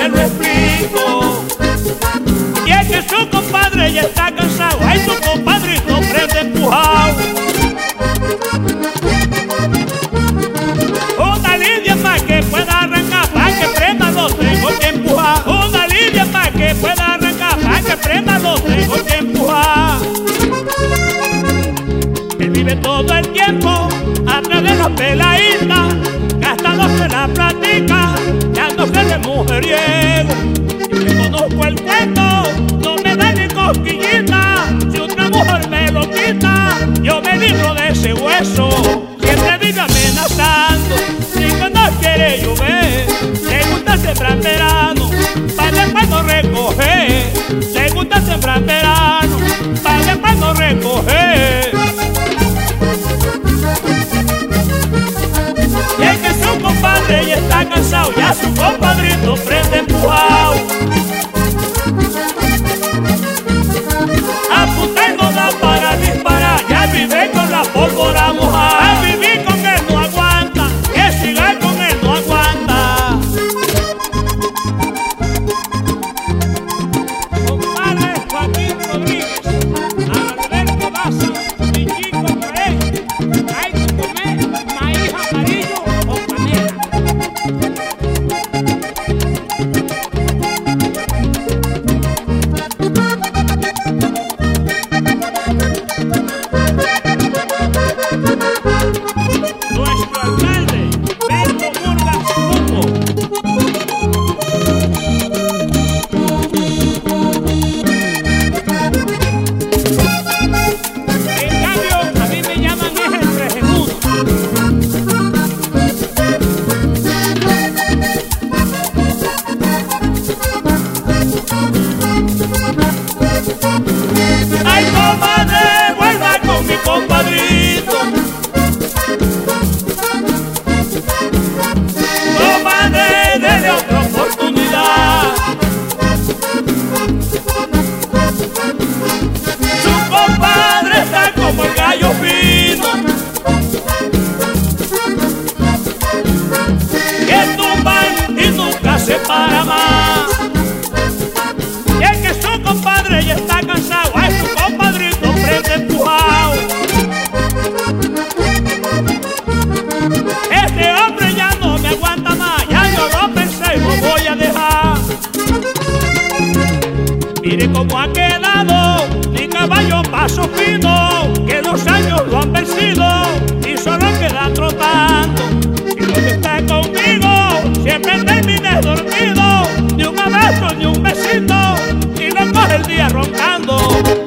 se lo explico. Y es que su compadre ya está cansado, ay su compadre no prende empujado. Una línea más que pueda arrancar, para que prenda no tengo que empujar. Una línea más que pueda arrancar, para que prenda no tengo que empujar. Él vive todo el tiempo atrás de los peladitas, gastándose la platica mujeriego. Y me conozco como ha quedado, ni caballo paso fino, que los años lo han vencido y solo queda trotando. Y lo que está conmigo siempre termines dormido, ni un abrazo ni un besito, y no coge el día roncando.